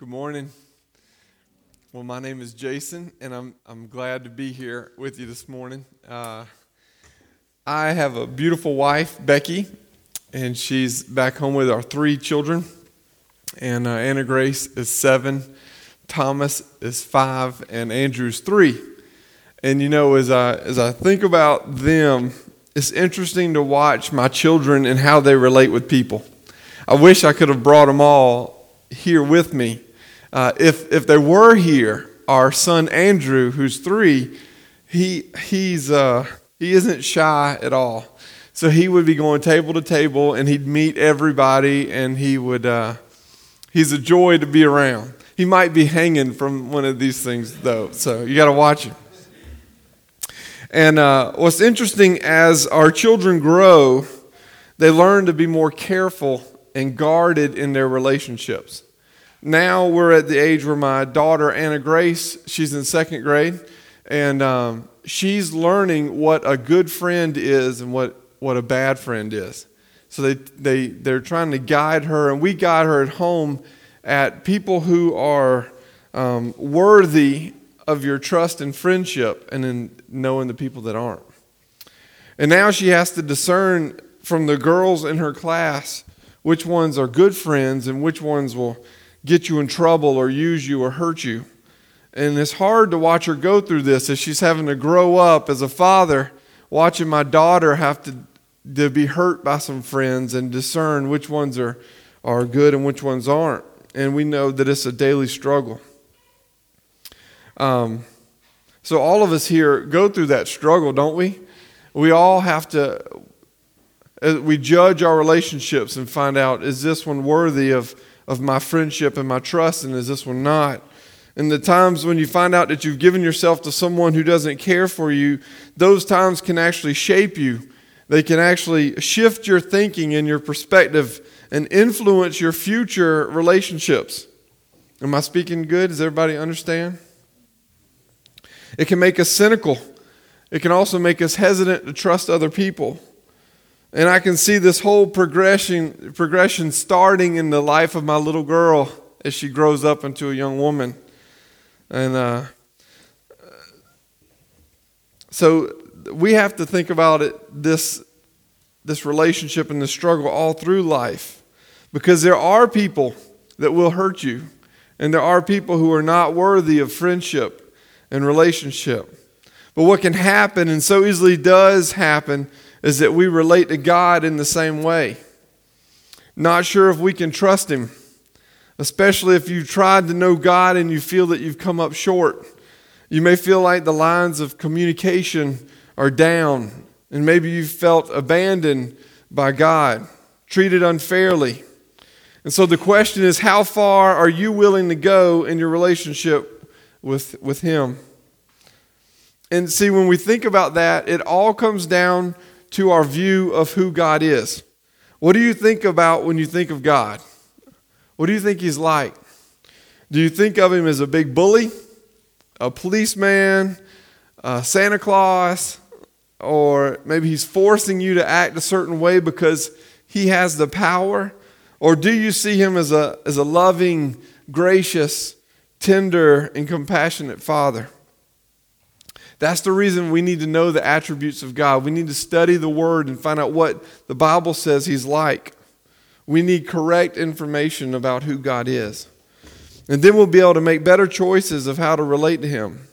Good morning. Well, my name is Jason, and I'm, I'm glad to be here with you this morning. Uh, I have a beautiful wife, Becky, and she's back home with our three children. And uh, Anna Grace is seven, Thomas is five, and Andrew's three. And you know, as I, as I think about them, it's interesting to watch my children and how they relate with people. I wish I could have brought them all here with me uh, if, if they were here, our son Andrew, who's three, he, he's, uh, he isn't shy at all. So he would be going table to table and he'd meet everybody and he would, uh, he's a joy to be around. He might be hanging from one of these things though, so you got to watch him. And uh, what's interesting as our children grow, they learn to be more careful and guarded in their relationships now we're at the age where my daughter Anna Grace, she's in second grade, and um, she's learning what a good friend is and what, what a bad friend is. So they, they, they're trying to guide her, and we guide her at home at people who are um, worthy of your trust and friendship, and in knowing the people that aren't. And now she has to discern from the girls in her class which ones are good friends and which ones will get you in trouble or use you or hurt you. And it's hard to watch her go through this as she's having to grow up as a father, watching my daughter have to, to be hurt by some friends and discern which ones are, are good and which ones aren't. And we know that it's a daily struggle. Um, so, all of us here go through that struggle, don't we? We all have to, uh, we judge our relationships and find out is this one worthy of of my friendship and my trust, and is this one not? And the times when you find out that you've given yourself to someone who doesn't care for you, those times can actually shape you. They can actually shift your thinking and your perspective and influence your future relationships. Am I speaking good? Does everybody understand? It can make us cynical. It can also make us hesitant to trust other people. And I can see this whole progression, progression starting in the life of my little girl as she grows up into a young woman. And uh, so we have to think about it this, this relationship and the struggle all through life because there are people that will hurt you, and there are people who are not worthy of friendship and relationship. But what can happen, and so easily does happen, is that we relate to God in the same way. Not sure if we can trust Him, especially if you've tried to know God and you feel that you've come up short. You may feel like the lines of communication are down, and maybe you've felt abandoned by God, treated unfairly. And so the question is how far are you willing to go in your relationship with, with Him? And see, when we think about that, it all comes down to our view of who God is. What do you think about when you think of God? What do you think He's like? Do you think of Him as a big bully, a policeman, Santa Claus, or maybe He's forcing you to act a certain way because He has the power? Or do you see Him as a, as a loving, gracious, tender, and compassionate Father? That's the reason we need to know the attributes of God. We need to study the Word and find out what the Bible says He's like. We need correct information about who God is. And then we'll be able to make better choices of how to relate to Him.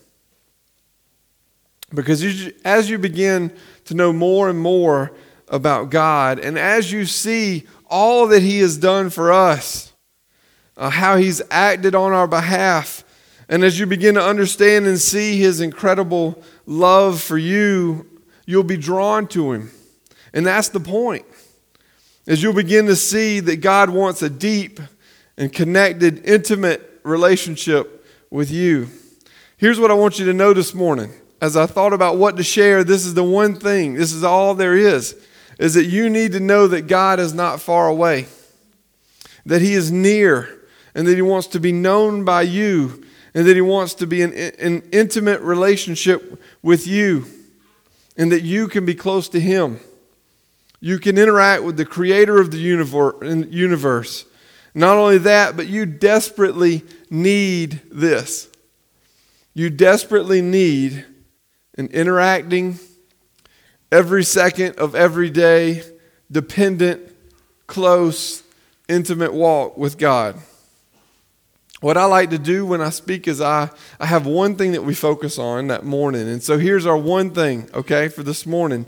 Because as you begin to know more and more about God, and as you see all that He has done for us, uh, how He's acted on our behalf, and as you begin to understand and see his incredible love for you, you'll be drawn to him. And that's the point. As you'll begin to see that God wants a deep and connected, intimate relationship with you. Here's what I want you to know this morning. As I thought about what to share, this is the one thing, this is all there is, is that you need to know that God is not far away, that He is near, and that He wants to be known by you and that He wants to be in an intimate relationship with you, and that you can be close to Him. You can interact with the Creator of the universe, Not only that, but you desperately need this. You desperately need an interacting, every second of every day, dependent, close, intimate walk with God. What I like to do when I speak is I, I have one thing that we focus on that morning. And so here's our one thing, okay, for this morning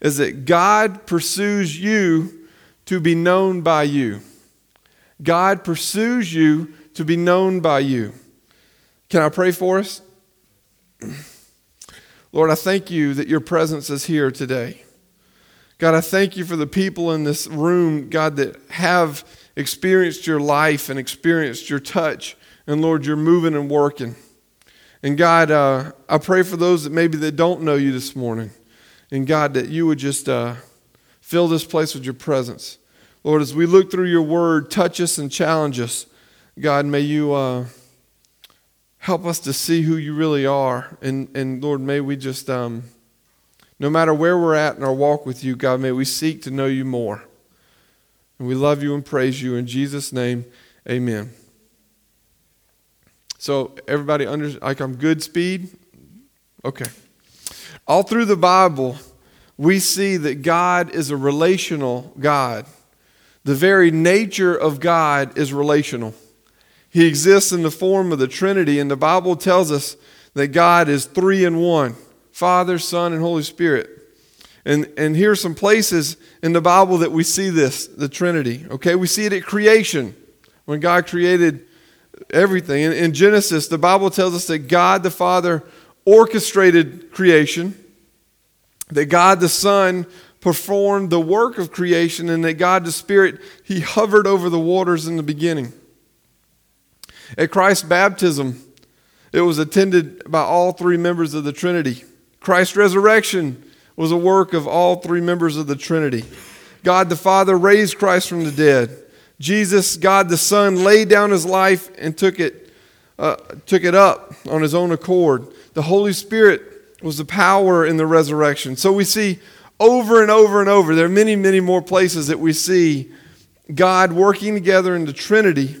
is that God pursues you to be known by you. God pursues you to be known by you. Can I pray for us? Lord, I thank you that your presence is here today. God, I thank you for the people in this room, God, that have experienced your life and experienced your touch. And Lord, you're moving and working. And God, uh, I pray for those that maybe that don't know you this morning. And God, that you would just uh, fill this place with your presence. Lord, as we look through your word, touch us and challenge us. God, may you uh, help us to see who you really are. And, and Lord, may we just, um, no matter where we're at in our walk with you, God, may we seek to know you more. And we love you and praise you. In Jesus' name, amen. So, everybody, under, like I'm good speed? Okay. All through the Bible, we see that God is a relational God. The very nature of God is relational. He exists in the form of the Trinity, and the Bible tells us that God is three in one Father, Son, and Holy Spirit. And, and here are some places in the Bible that we see this, the Trinity. Okay, we see it at creation, when God created everything. In, in Genesis, the Bible tells us that God the Father orchestrated creation, that God the Son performed the work of creation, and that God the Spirit, He hovered over the waters in the beginning. At Christ's baptism, it was attended by all three members of the Trinity. Christ's resurrection was a work of all three members of the Trinity. God the Father raised Christ from the dead. Jesus, God the Son, laid down his life and took it, uh, took it up on his own accord. The Holy Spirit was the power in the resurrection. So we see over and over and over, there are many, many more places that we see God working together in the Trinity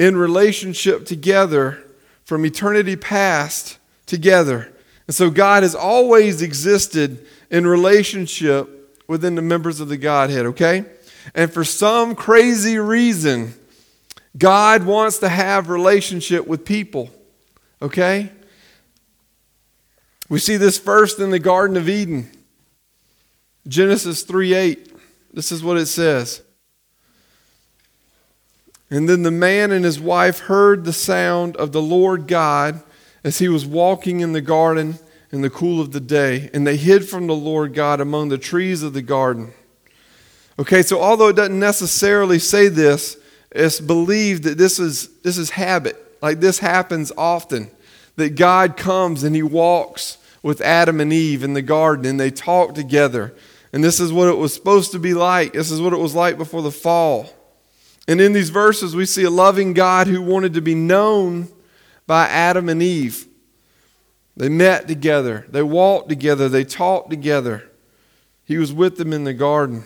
in relationship together from eternity past together. And so God has always existed in relationship within the members of the Godhead, okay? And for some crazy reason, God wants to have relationship with people, okay? We see this first in the Garden of Eden. Genesis 3 8. This is what it says. And then the man and his wife heard the sound of the Lord God as he was walking in the garden in the cool of the day, and they hid from the Lord God among the trees of the garden. Okay, so although it doesn't necessarily say this, it's believed that this is, this is habit. Like this happens often. That God comes and he walks with Adam and Eve in the garden and they talk together and this is what it was supposed to be like. This is what it was like before the fall. And in these verses, we see a loving God who wanted to be known by Adam and Eve. They met together, they walked together, they talked together. He was with them in the garden.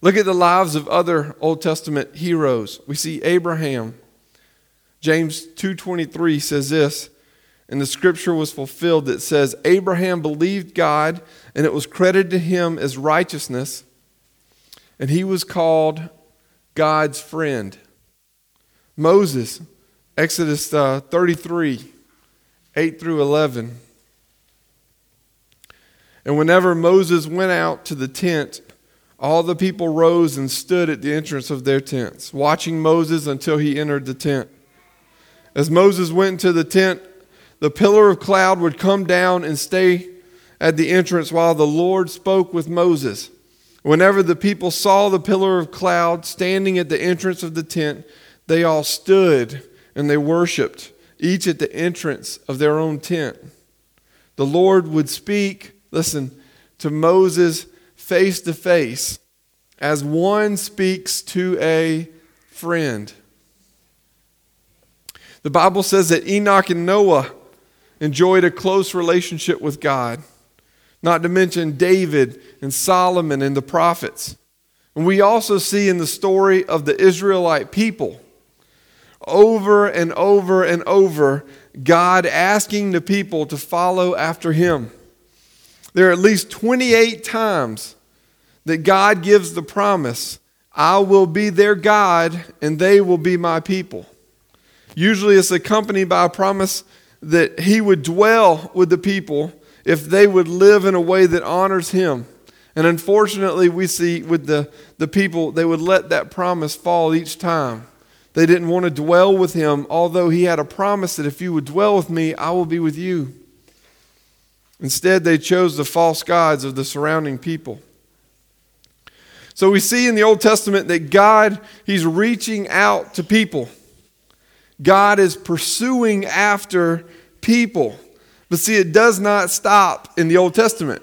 Look at the lives of other Old Testament heroes. We see Abraham. James 2:23 says this, and the scripture was fulfilled that says Abraham believed God and it was credited to him as righteousness, and he was called God's friend. Moses, Exodus uh, 33, 8 through 11. And whenever Moses went out to the tent, all the people rose and stood at the entrance of their tents, watching Moses until he entered the tent. As Moses went into the tent, the pillar of cloud would come down and stay at the entrance while the Lord spoke with Moses. Whenever the people saw the pillar of cloud standing at the entrance of the tent, they all stood and they worshiped, each at the entrance of their own tent. The Lord would speak, listen, to Moses face to face as one speaks to a friend. The Bible says that Enoch and Noah enjoyed a close relationship with God not to mention David and Solomon and the prophets. And we also see in the story of the Israelite people, over and over and over, God asking the people to follow after him. There are at least 28 times that God gives the promise I will be their God and they will be my people. Usually it's accompanied by a promise that he would dwell with the people if they would live in a way that honors him. And unfortunately, we see with the, the people, they would let that promise fall each time. They didn't want to dwell with him, although he had a promise that if you would dwell with me, I will be with you. Instead, they chose the false gods of the surrounding people. So we see in the Old Testament that God, He's reaching out to people. God is pursuing after people. But see, it does not stop in the Old Testament.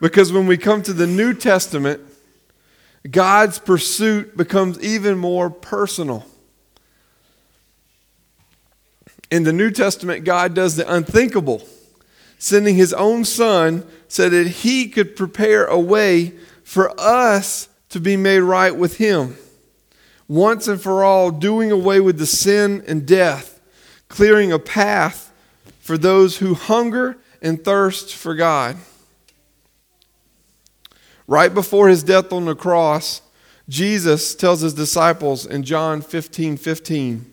Because when we come to the New Testament, God's pursuit becomes even more personal. In the New Testament, God does the unthinkable, sending his own son so that he could prepare a way for us to be made right with him. Once and for all, doing away with the sin and death, clearing a path for those who hunger and thirst for God. Right before his death on the cross, Jesus tells his disciples in John 15 15,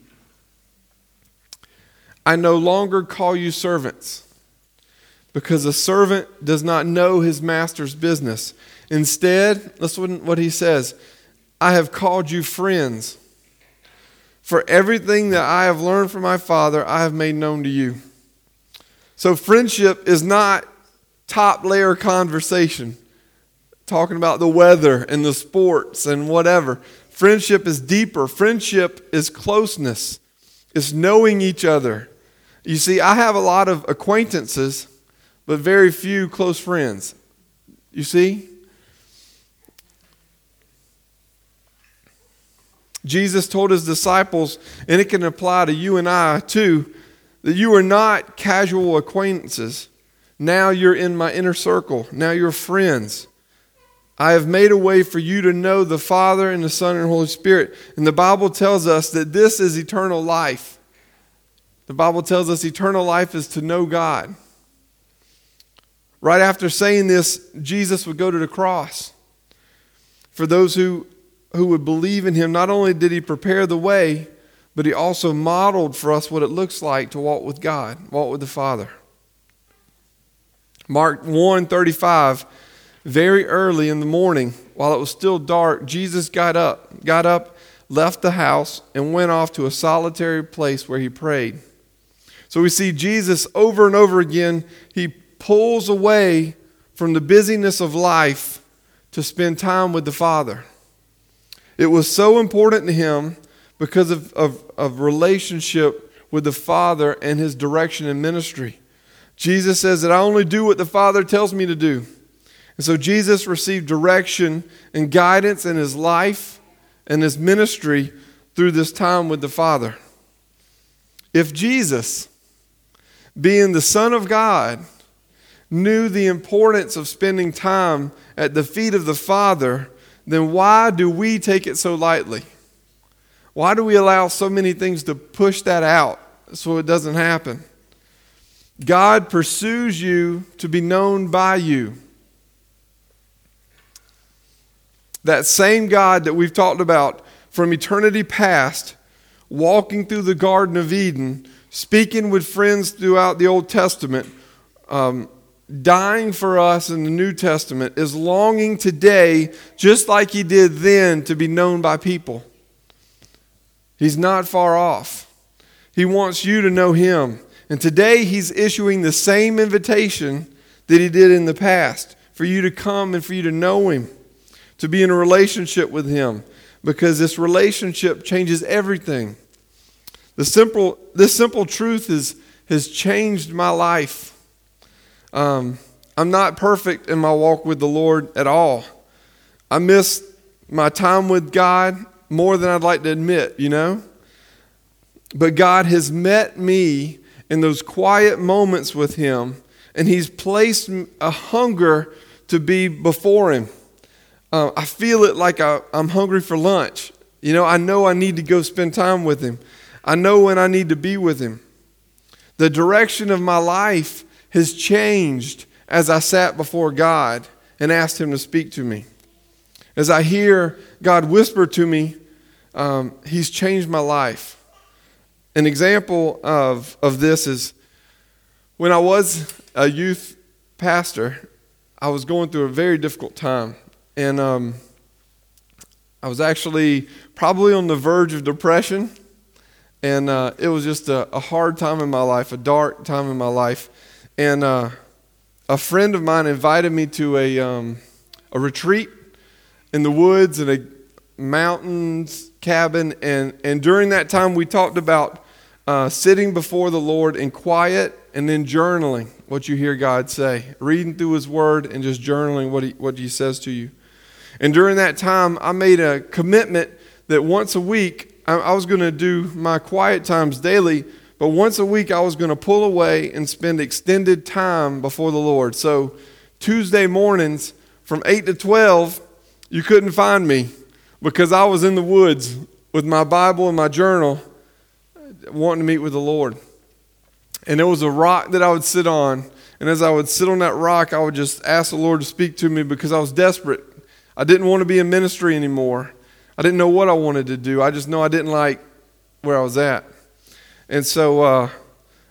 I no longer call you servants, because a servant does not know his master's business. Instead, listen what he says I have called you friends. For everything that I have learned from my Father, I have made known to you. So, friendship is not top layer conversation talking about the weather and the sports and whatever. Friendship is deeper. Friendship is closeness, it's knowing each other. You see, I have a lot of acquaintances, but very few close friends. You see? Jesus told his disciples, and it can apply to you and I too, that you are not casual acquaintances. Now you're in my inner circle. Now you're friends. I have made a way for you to know the Father and the Son and the Holy Spirit. And the Bible tells us that this is eternal life. The Bible tells us eternal life is to know God. Right after saying this, Jesus would go to the cross. For those who, who would believe in him, not only did he prepare the way, but he also modeled for us what it looks like to walk with God, walk with the Father. Mark 1 35 very early in the morning, while it was still dark, Jesus got up, got up, left the house, and went off to a solitary place where he prayed. So we see Jesus over and over again, he pulls away from the busyness of life to spend time with the Father. It was so important to him because of, of, of relationship with the Father and his direction in ministry. Jesus says that I only do what the Father tells me to do. And so Jesus received direction and guidance in his life and his ministry through this time with the Father. If Jesus, being the Son of God, knew the importance of spending time at the feet of the Father, then why do we take it so lightly? Why do we allow so many things to push that out so it doesn't happen? God pursues you to be known by you. That same God that we've talked about from eternity past, walking through the Garden of Eden, speaking with friends throughout the Old Testament, um, dying for us in the New Testament, is longing today, just like he did then, to be known by people. He's not far off. He wants you to know him. And today he's issuing the same invitation that he did in the past for you to come and for you to know him to be in a relationship with Him because this relationship changes everything. The simple, this simple truth is, has changed my life. Um, I'm not perfect in my walk with the Lord at all. I miss my time with God more than I'd like to admit, you know? But God has met me in those quiet moments with Him, and He's placed a hunger to be before Him. Uh, I feel it like I, I'm hungry for lunch. You know, I know I need to go spend time with Him. I know when I need to be with Him. The direction of my life has changed as I sat before God and asked Him to speak to me. As I hear God whisper to me, um, He's changed my life. An example of, of this is when I was a youth pastor, I was going through a very difficult time. And um, I was actually probably on the verge of depression. And uh, it was just a, a, hard time in my life, a dark time in my life. And uh, a friend of mine invited me to a, um, a retreat in the woods in a mountains cabin. And, and during that time, we talked about uh, sitting before the Lord in quiet and then journaling what you hear God say, reading through His Word and just journaling what He, what he says to you. And during that time, I made a commitment that once a week, I, was going to do my quiet times daily, but once a week, I was going to pull away and spend extended time before the Lord. So Tuesday mornings from 8 to 12, you couldn't find me because I was in the woods with my Bible and my journal wanting to meet with the Lord. And there was a rock that I would sit on. And as I would sit on that rock, I would just ask the Lord to speak to me because I was desperate. I didn't want to be in ministry anymore. I didn't know what I wanted to do. I just know I didn't like where I was at. And so uh,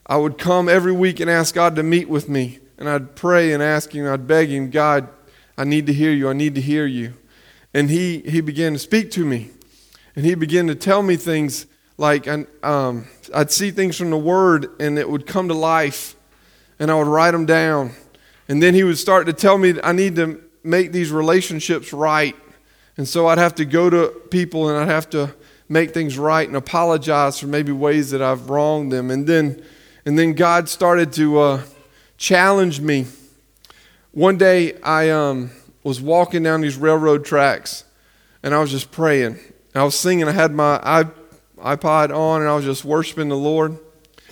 I would come every week and ask God to meet with me. And I'd pray and ask Him, I'd beg Him, God, I need to hear you. I need to hear you. And He, he began to speak to me. And He began to tell me things like um, I'd see things from the Word and it would come to life, and I would write them down. And then He would start to tell me I need to make these relationships right. And so I'd have to go to people and I'd have to make things right and apologize for maybe ways that I've wronged them. And then, and then God started to uh, challenge me. One day I um, was walking down these railroad tracks and I was just praying. I was singing. I had my iPod on and I was just worshiping the Lord.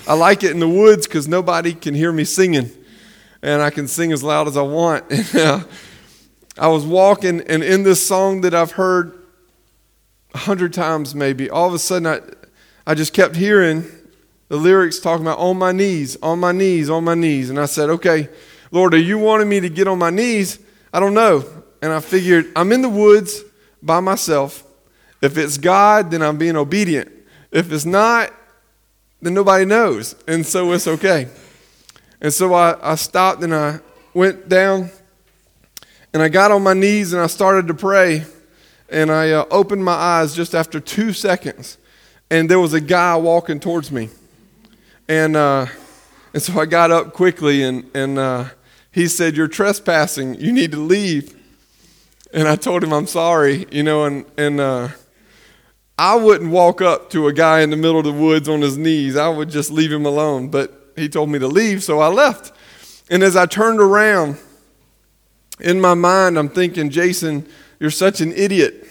I like it in the woods because nobody can hear me singing, and I can sing as loud as I want. I was walking, and in this song that I've heard a hundred times, maybe, all of a sudden I, I just kept hearing the lyrics talking about on my knees, on my knees, on my knees. And I said, okay, Lord, are you wanting me to get on my knees? I don't know. And I figured, I'm in the woods by myself. If it's God, then I'm being obedient. If it's not, then nobody knows. And so it's okay. And so I, I stopped and I went down and I got on my knees and I started to pray. And I uh, opened my eyes just after two seconds. And there was a guy walking towards me. And, uh, and so I got up quickly and, and uh, he said, You're trespassing. You need to leave. And I told him I'm sorry, you know, and, and uh, I wouldn't walk up to a guy in the middle of the woods on his knees. I would just leave him alone. But he told me to leave, so I left. And as I turned around, in my mind, I'm thinking, Jason, you're such an idiot.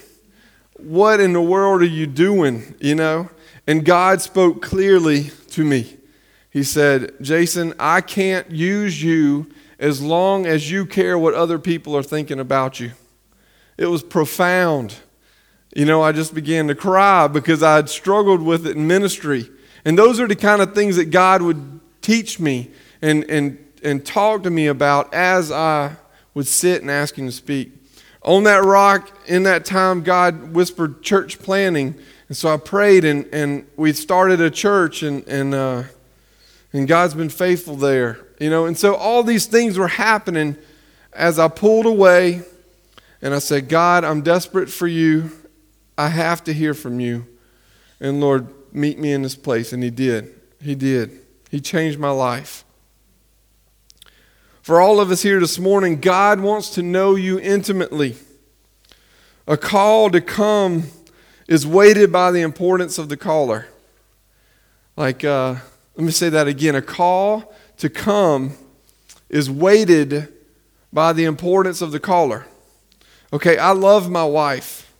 What in the world are you doing? You know? And God spoke clearly to me. He said, Jason, I can't use you as long as you care what other people are thinking about you. It was profound. You know, I just began to cry because I had struggled with it in ministry. And those are the kind of things that God would teach me and, and, and talk to me about as I would sit and ask Him to speak. On that rock, in that time, God whispered church planning. And so I prayed, and, and we started a church, and, and, uh, and God's been faithful there. You know, and so all these things were happening as I pulled away and I said, God, I'm desperate for you. I have to hear from you. And Lord, meet me in this place. And He did. He did. He changed my life. For all of us here this morning, God wants to know you intimately. A call to come is weighted by the importance of the caller. Like, uh, let me say that again. A call to come is weighted by the importance of the caller. Okay, I love my wife.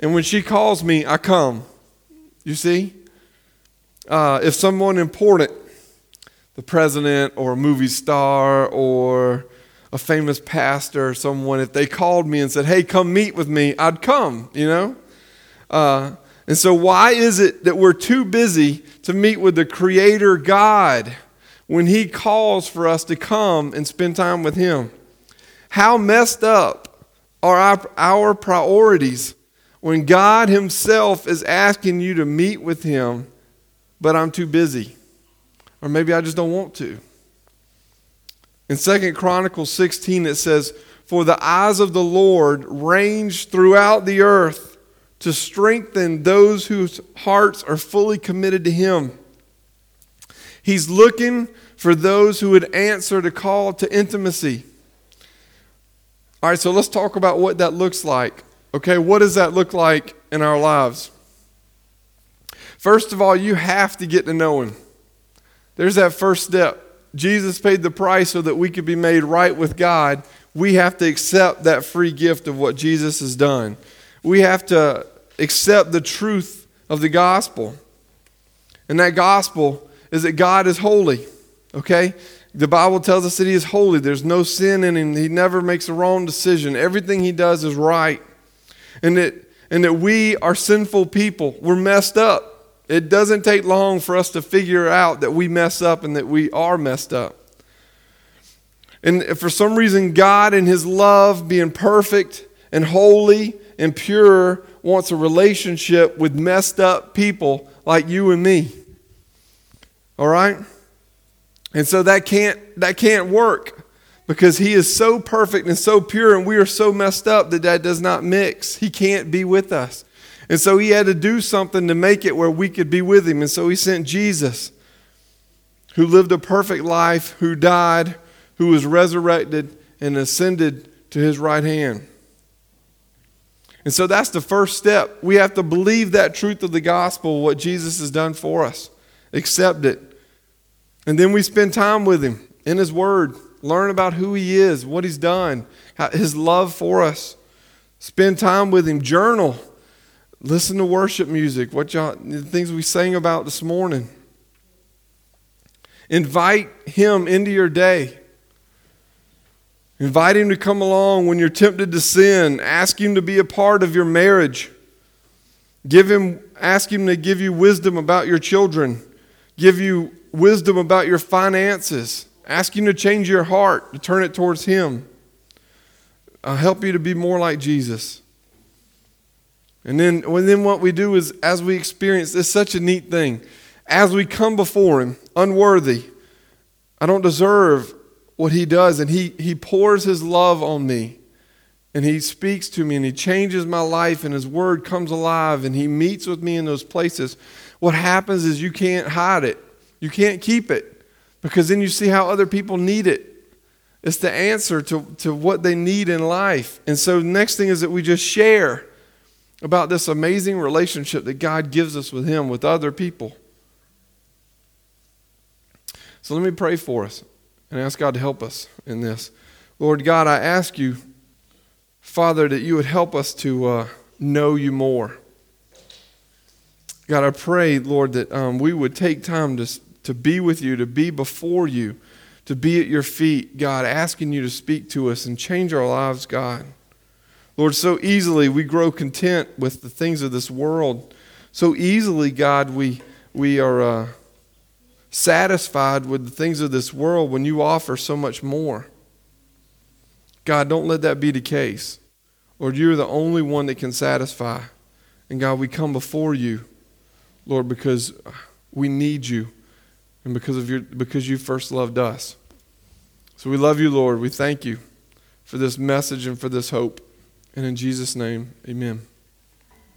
And when she calls me, I come. You see? Uh, if someone important, the president or a movie star or a famous pastor or someone, if they called me and said, hey, come meet with me, I'd come, you know? Uh, and so, why is it that we're too busy to meet with the Creator God when He calls for us to come and spend time with Him? How messed up are our, our priorities when God Himself is asking you to meet with Him, but I'm too busy? Or maybe I just don't want to. In Second Chronicles 16, it says, For the eyes of the Lord range throughout the earth to strengthen those whose hearts are fully committed to Him. He's looking for those who would answer the call to intimacy. All right, so let's talk about what that looks like. Okay, what does that look like in our lives? First of all, you have to get to know Him. There's that first step. Jesus paid the price so that we could be made right with God. We have to accept that free gift of what Jesus has done. We have to accept the truth of the gospel. And that gospel is that God is holy. Okay? The Bible tells us that He is holy. There's no sin in Him. He never makes a wrong decision. Everything He does is right. And that, and that we are sinful people. We're messed up. It doesn't take long for us to figure out that we mess up and that we are messed up. And for some reason, God, in His love, being perfect and holy and pure, wants a relationship with messed up people like you and me. All right? And so that can't that can't work because he is so perfect and so pure and we are so messed up that that does not mix. He can't be with us. And so he had to do something to make it where we could be with him. And so he sent Jesus who lived a perfect life, who died, who was resurrected and ascended to his right hand. And so that's the first step. We have to believe that truth of the gospel, what Jesus has done for us, accept it. And then we spend time with Him in His Word, learn about who He is, what He's done, His love for us. Spend time with Him, journal, listen to worship music, what y'all, the things we sang about this morning. Invite Him into your day. Invite him to come along when you're tempted to sin. Ask him to be a part of your marriage. Give him, ask him to give you wisdom about your children. Give you wisdom about your finances. Ask him to change your heart, to turn it towards him. I'll help you to be more like Jesus. And then, and then what we do is, as we experience, it's such a neat thing. As we come before him, unworthy, I don't deserve what he does, and he, he pours his love on me. And he speaks to me and he changes my life, and his word comes alive, and he meets with me in those places. What happens is you can't hide it, you can't keep it, because then you see how other people need it. It's the answer to, to what they need in life. And so, the next thing is that we just share about this amazing relationship that God gives us with Him, with other people. So, let me pray for us and ask God to help us in this. Lord God, I ask you, Father, that you would help us to uh, know you more. God, I pray, Lord, that um, we would take time to, to be with you, to be before you, to be at your feet, God, asking you to speak to us and change our lives, God. Lord, so easily we grow content with the things of this world. So easily, God, we, we are. Uh, satisfied with the things of this world when you offer so much more. God, don't let that be the case. Lord, you're the only one that can satisfy. And God, we come before you, Lord, because we need you and because of your because you first loved us. So we love you, Lord. We thank you for this message and for this hope. And in Jesus' name, amen.